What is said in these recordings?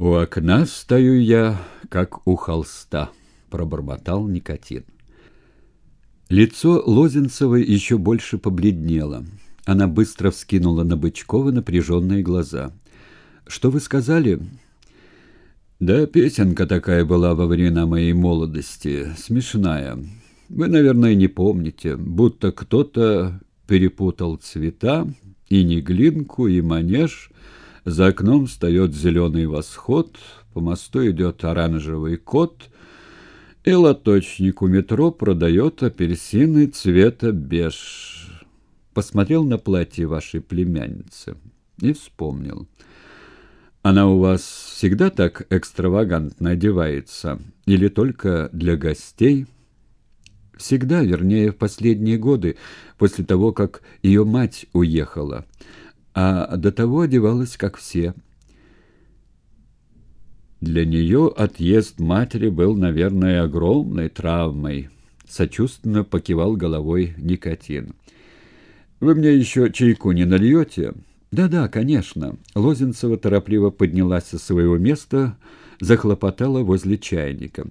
«У окна стою я, как у холста», — пробормотал никотин. Лицо Лозенцевой еще больше побледнело. Она быстро вскинула на Бычкова напряженные глаза. «Что вы сказали?» «Да песенка такая была во времена моей молодости, смешная. Вы, наверное, не помните, будто кто-то перепутал цвета, и неглинку, и манеж, за окном встает зеленый восход, по мосту идет оранжевый кот, и лоточник у метро продает апельсины цвета беж. Посмотрел на платье вашей племянницы и вспомнил. Она у вас всегда так экстравагантно одевается? Или только для гостей? Всегда, вернее, в последние годы, после того, как ее мать уехала а до того одевалась, как все. Для нее отъезд матери был, наверное, огромной травмой. Сочувственно покивал головой никотин. «Вы мне еще чайку не нальете?» «Да-да, конечно». Лозенцева торопливо поднялась со своего места, захлопотала возле чайника.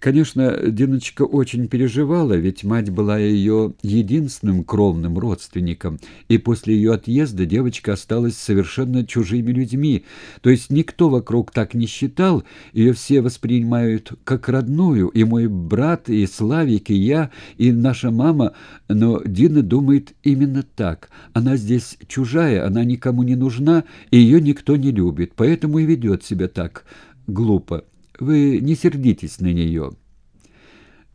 Конечно, Диночка очень переживала, ведь мать была ее единственным кровным родственником, и после ее отъезда девочка осталась совершенно чужими людьми, то есть никто вокруг так не считал, ее все воспринимают как родную, и мой брат, и Славик, и я, и наша мама, но Дина думает именно так. Она здесь чужая, она никому не нужна, и ее никто не любит, поэтому и ведет себя так глупо. Вы не сердитесь на нее.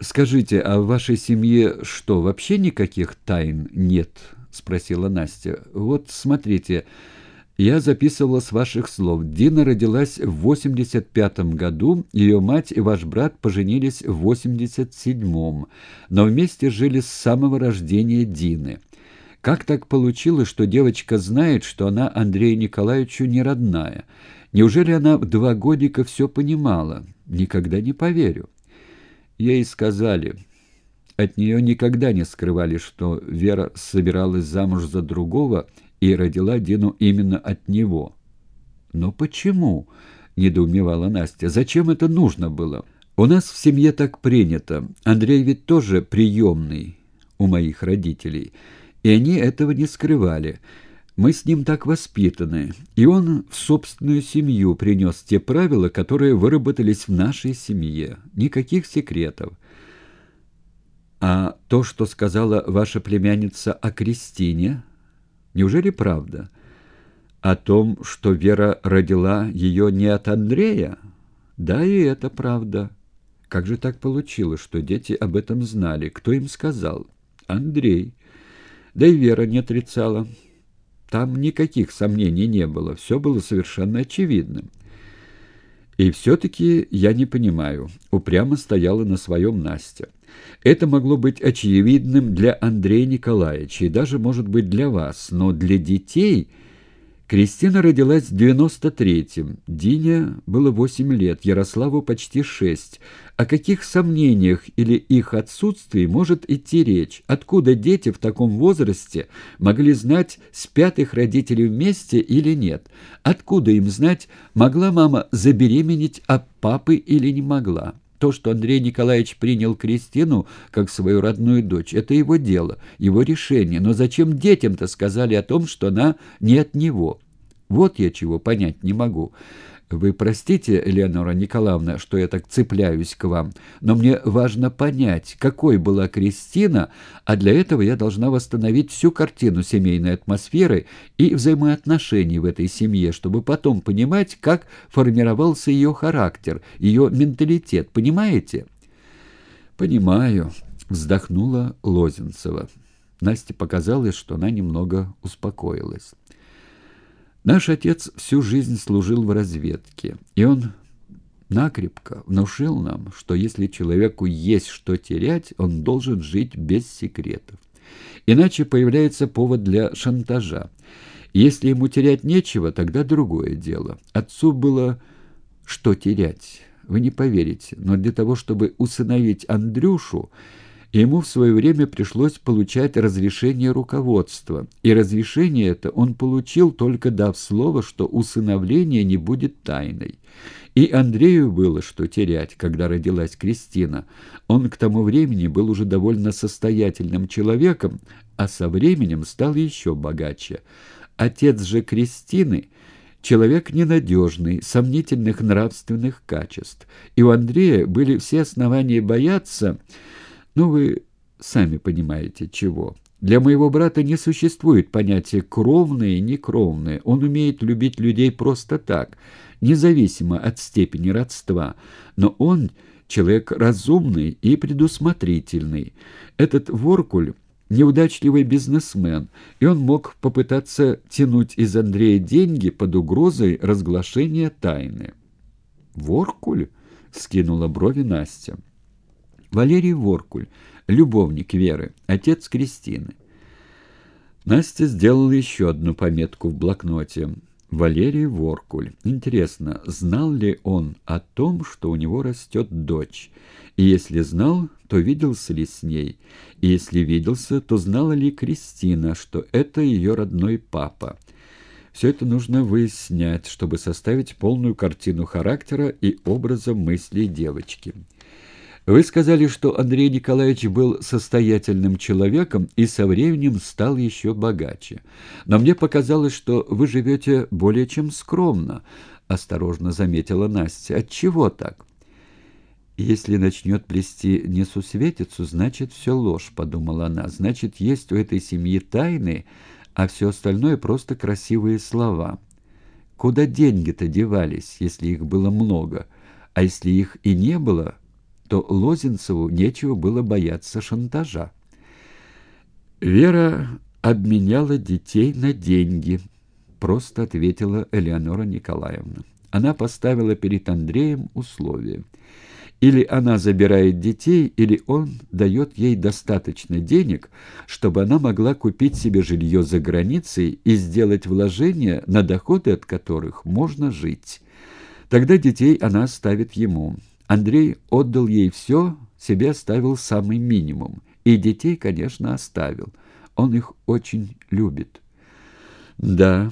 Скажите, а в вашей семье что, вообще никаких тайн нет? Спросила Настя. Вот смотрите, я записывала с ваших слов. Дина родилась в 85 году, ее мать и ваш брат поженились в 87-м, но вместе жили с самого рождения Дины. Как так получилось, что девочка знает, что она Андрею Николаевичу не родная? Неужели она в два годика все понимала? Никогда не поверю. Ей сказали. От нее никогда не скрывали, что Вера собиралась замуж за другого и родила Дину именно от него. «Но почему?» — недоумевала Настя. «Зачем это нужно было? У нас в семье так принято. Андрей ведь тоже приемный у моих родителей, и они этого не скрывали». Мы с ним так воспитаны, и он в собственную семью принес те правила, которые выработались в нашей семье. Никаких секретов. А то, что сказала ваша племянница о Кристине, неужели правда? О том, что Вера родила ее не от Андрея? Да, и это правда. Как же так получилось, что дети об этом знали? Кто им сказал? Андрей. Да и Вера не отрицала. Там никаких сомнений не было, все было совершенно очевидным. И все-таки я не понимаю, упрямо стояла на своем Настя. Это могло быть очевидным для Андрея Николаевича и даже, может быть, для вас, но для детей... Кристина родилась в 93-м, Дине было 8 лет, Ярославу почти 6. О каких сомнениях или их отсутствии может идти речь? Откуда дети в таком возрасте могли знать, спят их родители вместе или нет? Откуда им знать, могла мама забеременеть от папы или не могла? То, что Андрей Николаевич принял Кристину как свою родную дочь, это его дело, его решение. Но зачем детям-то сказали о том, что она не от него? Вот я чего понять не могу. Вы простите, Леонора Николаевна, что я так цепляюсь к вам, но мне важно понять, какой была Кристина, а для этого я должна восстановить всю картину семейной атмосферы и взаимоотношений в этой семье, чтобы потом понимать, как формировался ее характер, ее менталитет, понимаете? «Понимаю», — вздохнула Лозенцева. Насте показалось, что она немного успокоилась. Наш отец всю жизнь служил в разведке, и он накрепко внушил нам, что если человеку есть что терять, он должен жить без секретов. Иначе появляется повод для шантажа. Если ему терять нечего, тогда другое дело. Отцу было что терять. Вы не поверите, но для того, чтобы усыновить Андрюшу, и ему в свое время пришлось получать разрешение руководства. И разрешение это он получил, только дав слово, что усыновление не будет тайной. И Андрею было что терять, когда родилась Кристина. Он к тому времени был уже довольно состоятельным человеком, а со временем стал еще богаче. Отец же Кристины — человек ненадежный, сомнительных нравственных качеств. И у Андрея были все основания бояться... Ну, вы сами понимаете, чего. Для моего брата не существует понятия «кровные» и «некровные». Он умеет любить людей просто так, независимо от степени родства. Но он человек разумный и предусмотрительный. Этот Воркуль – неудачливый бизнесмен, и он мог попытаться тянуть из Андрея деньги под угрозой разглашения тайны. «Воркуль?» – скинула брови Настя. Валерий Воркуль, любовник Веры, отец Кристины. Настя сделала еще одну пометку в блокноте. Валерий Воркуль. Интересно, знал ли он о том, что у него растет дочь? И если знал, то виделся ли с ней? И если виделся, то знала ли Кристина, что это ее родной папа? Все это нужно выяснять, чтобы составить полную картину характера и образа мыслей девочки. Вы сказали, что Андрей Николаевич был состоятельным человеком и со временем стал еще богаче. Но мне показалось, что вы живете более чем скромно, — осторожно заметила Настя. Отчего так? «Если начнет плести несусветицу, значит, все ложь», — подумала она. «Значит, есть у этой семьи тайны, а все остальное просто красивые слова. Куда деньги-то девались, если их было много? А если их и не было, то Лозенцеву нечего было бояться шантажа. «Вера обменяла детей на деньги», — просто ответила Элеонора Николаевна. Она поставила перед Андреем условие. Или она забирает детей, или он дает ей достаточно денег, чтобы она могла купить себе жилье за границей и сделать вложения, на доходы от которых можно жить. Тогда детей она оставит ему. Андрей отдал ей все, себе оставил самый минимум. И детей, конечно, оставил. Он их очень любит. Да,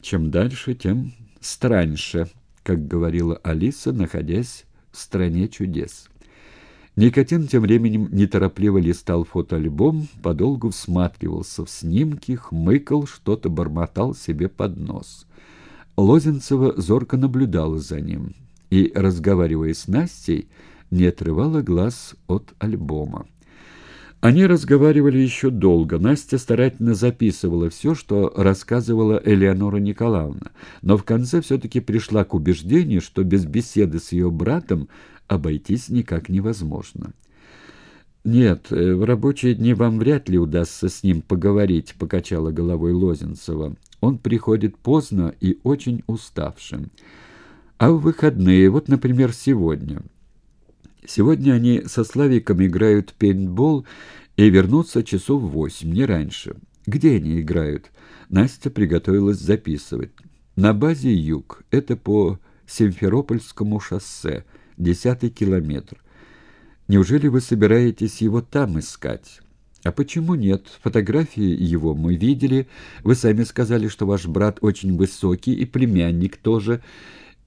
чем дальше, тем страньше, как говорила Алиса, находясь в стране чудес. Никотин тем временем неторопливо листал фотоальбом, подолгу всматривался в снимки, хмыкал, что-то бормотал себе под нос. Лозенцева зорко наблюдала за ним и, разговаривая с Настей, не отрывала глаз от альбома. Они разговаривали еще долго. Настя старательно записывала все, что рассказывала Элеонора Николаевна, но в конце все-таки пришла к убеждению, что без беседы с ее братом обойтись никак невозможно. «Нет, э, в рабочие дни вам вряд ли удастся с ним поговорить», — покачала головой Лозенцева. «Он приходит поздно и очень уставшим». А в выходные, вот, например, сегодня. Сегодня они со Славиком играют пейнтбол и вернутся часов в восемь, не раньше. Где они играют? Настя приготовилась записывать. На базе «Юг». Это по Симферопольскому шоссе, десятый километр. Неужели вы собираетесь его там искать? А почему нет? Фотографии его мы видели. Вы сами сказали, что ваш брат очень высокий и племянник тоже.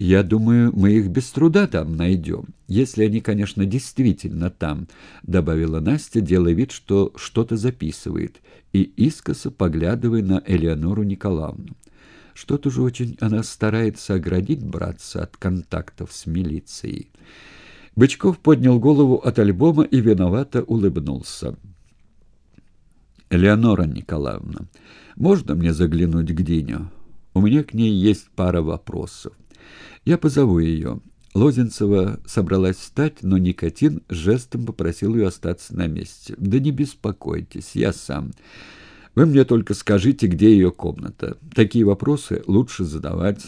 Я думаю, мы их без труда там найдем, если они, конечно, действительно там, — добавила Настя, делая вид, что что-то записывает, и искоса поглядывая на Элеонору Николаевну. Что-то же очень она старается оградить братца от контактов с милицией. Бычков поднял голову от альбома и виновато улыбнулся. «Элеонора Николаевна, можно мне заглянуть к Диню? У меня к ней есть пара вопросов». Я позову ее». Лозенцева собралась встать, но никотин жестом попросил ее остаться на месте. «Да не беспокойтесь, я сам. Вы мне только скажите, где ее комната. Такие вопросы лучше задавать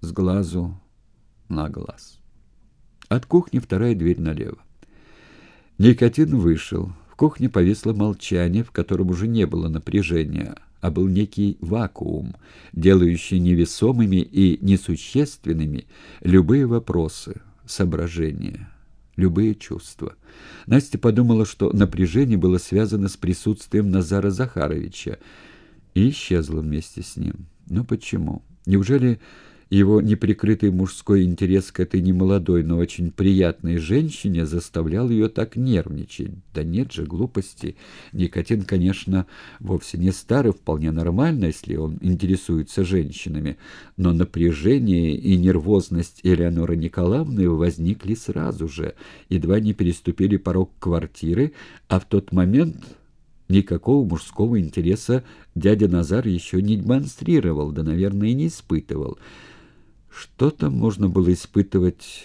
с глазу на глаз». От кухни вторая дверь налево. Никотин вышел. В кухне повисло молчание, в котором уже не было напряжения, а был некий вакуум, делающий невесомыми и несущественными любые вопросы, соображения. любые чувства. Настя подумала, что напряжение было связано с присутствием Назара Захаровича, и исчезла вместе с ним. Но почему? Неужели его неприкрытый мужской интерес к этой немолодой, но очень приятной женщине заставлял ее так нервничать. Да нет же, глупости. Никотин, конечно, вовсе не старый, вполне нормально, если он интересуется женщинами, но напряжение и нервозность Элеоноры Николаевны возникли сразу же, едва не переступили порог квартиры, а в тот момент... Никакого мужского интереса дядя Назар еще не демонстрировал, да, наверное, и не испытывал. Что там можно было испытывать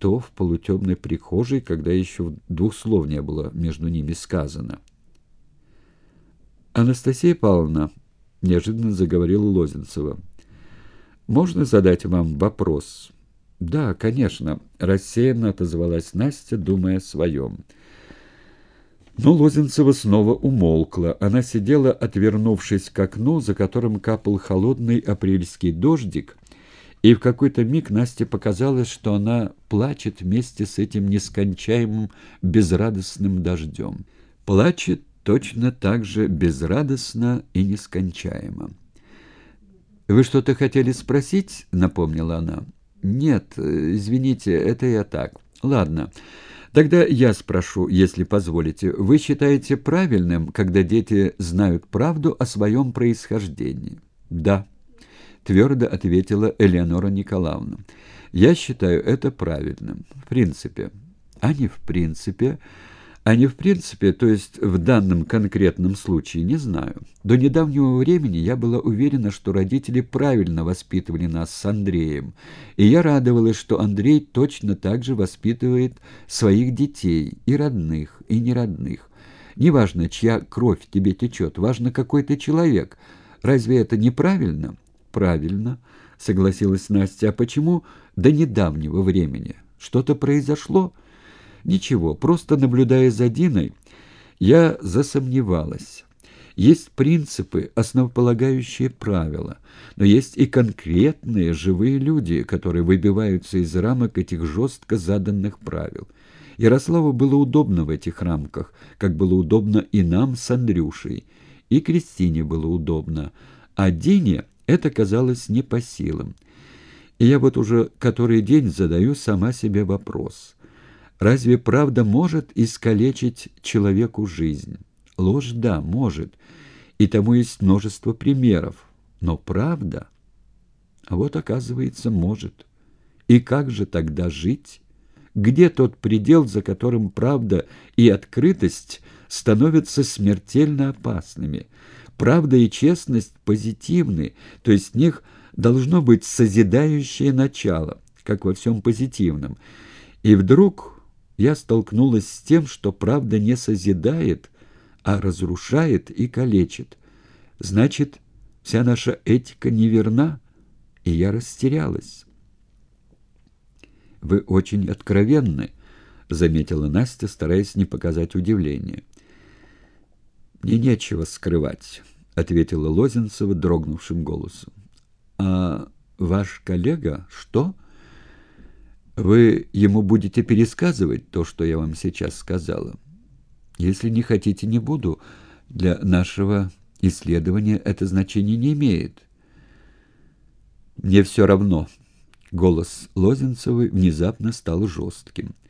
то в полутемной прихожей, когда еще двух слов не было между ними сказано? «Анастасия Павловна», — неожиданно заговорила Лозенцева, — «можно задать вам вопрос?» «Да, конечно», — рассеянно отозвалась Настя, думая о своем. Но Лозенцева снова умолкла. Она сидела, отвернувшись к окну, за которым капал холодный апрельский дождик, и в какой-то миг Насте показалось, что она плачет вместе с этим нескончаемым безрадостным дождем. Плачет точно так же безрадостно и нескончаемо. «Вы что-то хотели спросить?» — напомнила она. «Нет, извините, это я так. Ладно, тогда я спрошу, если позволите. Вы считаете правильным, когда дети знают правду о своем происхождении?» «Да». — твердо ответила Элеонора Николаевна. «Я считаю это правильным. В принципе. А не в принципе...» А не в принципе, то есть в данном конкретном случае, не знаю. До недавнего времени я была уверена, что родители правильно воспитывали нас с Андреем, и я радовалась, что Андрей точно так же воспитывает своих детей, и родных, и неродных. Неважно, чья кровь тебе течет, важно, какой ты человек. Разве это неправильно?» «Правильно», — согласилась Настя. «А почему до недавнего времени? Что-то произошло?» «Ничего, просто наблюдая за Диной, я засомневалась». Есть принципы, основополагающие правила, но есть и конкретные живые люди, которые выбиваются из рамок этих жестко заданных правил. Ярославу было удобно в этих рамках, как было удобно и нам с Андрюшей, и Кристине было удобно, а Дине это казалось не по силам. И я вот уже который день задаю сама себе вопрос. Разве правда может искалечить человеку жизнь? Ложь, да, может. И тому есть множество примеров. Но правда? А вот, оказывается, может. И как же тогда жить? Где тот предел, за которым правда и открытость становятся смертельно опасными? Правда и честность позитивны, то есть в них должно быть созидающее начало, как во всем позитивном. И вдруг я столкнулась с тем, что правда не созидает, а разрушает и калечит. Значит, вся наша этика неверна, и я растерялась. «Вы очень откровенны», — заметила Настя, стараясь не показать удивления. «Мне нечего скрывать». — ответила Лозенцева дрогнувшим голосом. «А ваш коллега что? Вы ему будете пересказывать то, что я вам сейчас сказала? Если не хотите, не буду. Для нашего исследования это значение не имеет». «Мне все равно». Голос Лозенцевой внезапно стал жестким.